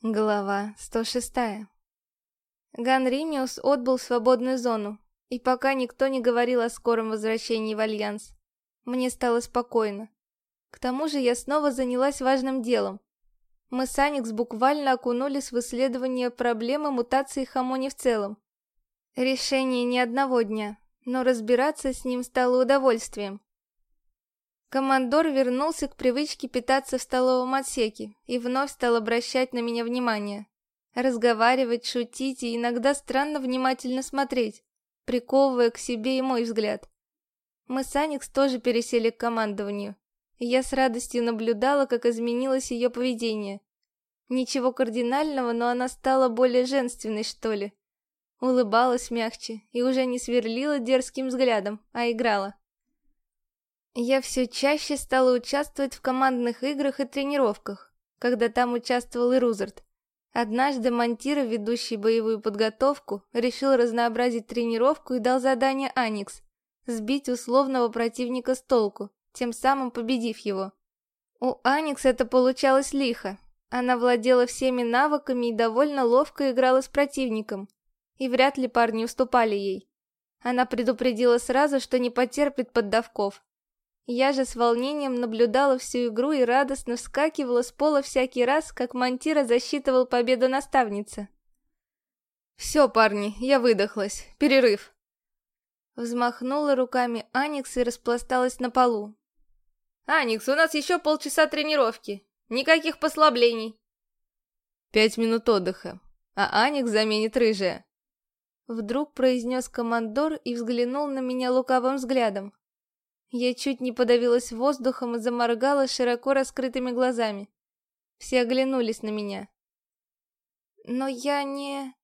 Глава 106 Ганримиус отбыл в свободную зону, и пока никто не говорил о скором возвращении в Альянс, мне стало спокойно. К тому же я снова занялась важным делом. Мы с Аникс буквально окунулись в исследование проблемы мутации Хамони в целом. Решение не одного дня, но разбираться с ним стало удовольствием. Командор вернулся к привычке питаться в столовом отсеке и вновь стал обращать на меня внимание. Разговаривать, шутить и иногда странно внимательно смотреть, приковывая к себе и мой взгляд. Мы с Аникс тоже пересели к командованию, и я с радостью наблюдала, как изменилось ее поведение. Ничего кардинального, но она стала более женственной, что ли. Улыбалась мягче и уже не сверлила дерзким взглядом, а играла. Я все чаще стала участвовать в командных играх и тренировках, когда там участвовал и Рузерт. Однажды Монтира, ведущий боевую подготовку, решил разнообразить тренировку и дал задание Аникс – сбить условного противника с толку, тем самым победив его. У Аникс это получалось лихо. Она владела всеми навыками и довольно ловко играла с противником. И вряд ли парни уступали ей. Она предупредила сразу, что не потерпит поддавков, я же с волнением наблюдала всю игру и радостно вскакивала с пола всякий раз, как Монтира засчитывал победу наставницы. «Все, парни, я выдохлась. Перерыв!» Взмахнула руками Аникс и распласталась на полу. «Аникс, у нас еще полчаса тренировки. Никаких послаблений!» «Пять минут отдыха, а Аникс заменит рыжая!» Вдруг произнес командор и взглянул на меня лукавым взглядом. Я чуть не подавилась воздухом и заморгала широко раскрытыми глазами. Все оглянулись на меня. Но я не...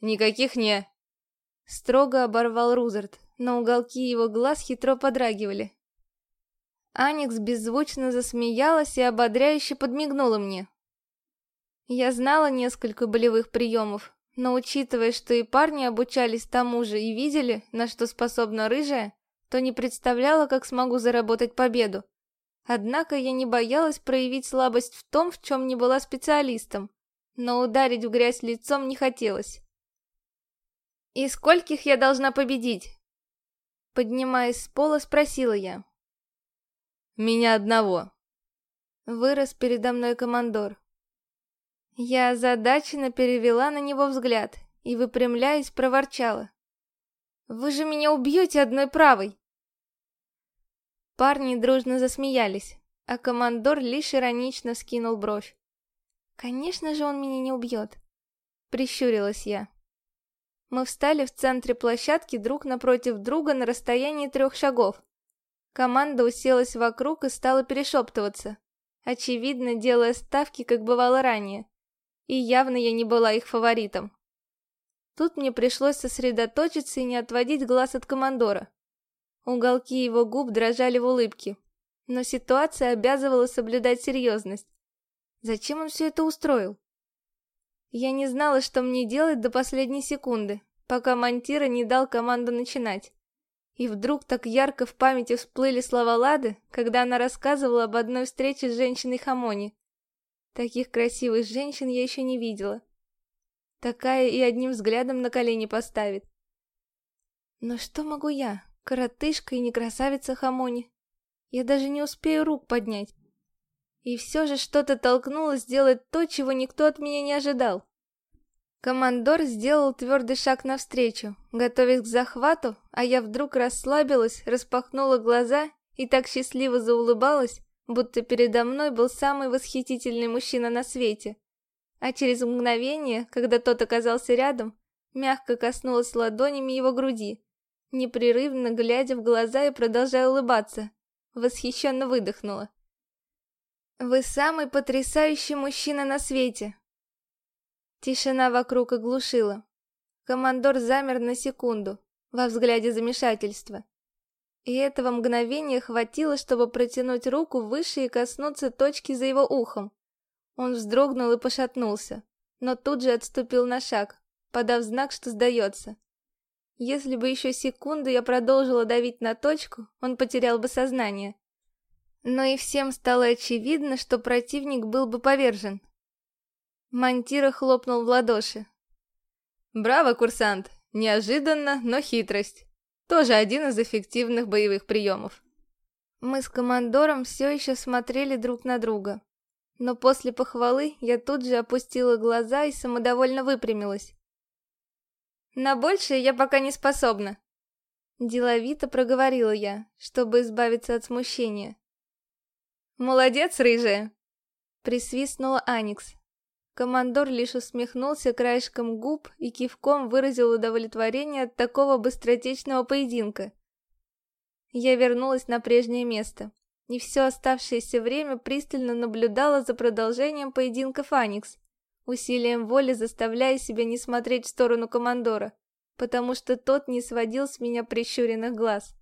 Никаких не... Строго оборвал Рузерт, но уголки его глаз хитро подрагивали. Аникс беззвучно засмеялась и ободряюще подмигнула мне. Я знала несколько болевых приемов, но учитывая, что и парни обучались тому же и видели, на что способна рыжая, то не представляла, как смогу заработать победу. Однако я не боялась проявить слабость в том, в чем не была специалистом, но ударить в грязь лицом не хотелось. «И скольких я должна победить?» Поднимаясь с пола, спросила я. «Меня одного». Вырос передо мной командор. Я озадаченно перевела на него взгляд и, выпрямляясь, проворчала. «Вы же меня убьете одной правой!» Парни дружно засмеялись, а командор лишь иронично вскинул бровь. «Конечно же он меня не убьет!» Прищурилась я. Мы встали в центре площадки друг напротив друга на расстоянии трех шагов. Команда уселась вокруг и стала перешептываться, очевидно, делая ставки, как бывало ранее. И явно я не была их фаворитом. Тут мне пришлось сосредоточиться и не отводить глаз от командора. Уголки его губ дрожали в улыбке. Но ситуация обязывала соблюдать серьезность. Зачем он все это устроил? Я не знала, что мне делать до последней секунды, пока Монтира не дал команду начинать. И вдруг так ярко в памяти всплыли слова Лады, когда она рассказывала об одной встрече с женщиной Хамони. Таких красивых женщин я еще не видела. Такая и одним взглядом на колени поставит. Но что могу я? Коротышка и не красавица Хамони. Я даже не успею рук поднять. И все же что-то толкнуло сделать то, чего никто от меня не ожидал. Командор сделал твердый шаг навстречу, готовясь к захвату, а я вдруг расслабилась, распахнула глаза и так счастливо заулыбалась, будто передо мной был самый восхитительный мужчина на свете. А через мгновение, когда тот оказался рядом, мягко коснулась ладонями его груди, непрерывно глядя в глаза и продолжая улыбаться. Восхищенно выдохнула. «Вы самый потрясающий мужчина на свете!» Тишина вокруг оглушила. Командор замер на секунду, во взгляде замешательства. И этого мгновения хватило, чтобы протянуть руку выше и коснуться точки за его ухом. Он вздрогнул и пошатнулся, но тут же отступил на шаг, подав знак, что сдается. Если бы еще секунду я продолжила давить на точку, он потерял бы сознание. Но и всем стало очевидно, что противник был бы повержен. Мантира хлопнул в ладоши. Браво, курсант! Неожиданно, но хитрость. Тоже один из эффективных боевых приемов. Мы с командором все еще смотрели друг на друга. Но после похвалы я тут же опустила глаза и самодовольно выпрямилась. На большее я пока не способна. Деловито проговорила я, чтобы избавиться от смущения. «Молодец, рыжая!» Присвистнула Аникс. Командор лишь усмехнулся краешком губ и кивком выразил удовлетворение от такого быстротечного поединка. Я вернулась на прежнее место и все оставшееся время пристально наблюдала за продолжением поединков Аникс, усилием воли заставляя себя не смотреть в сторону командора, потому что тот не сводил с меня прищуренных глаз.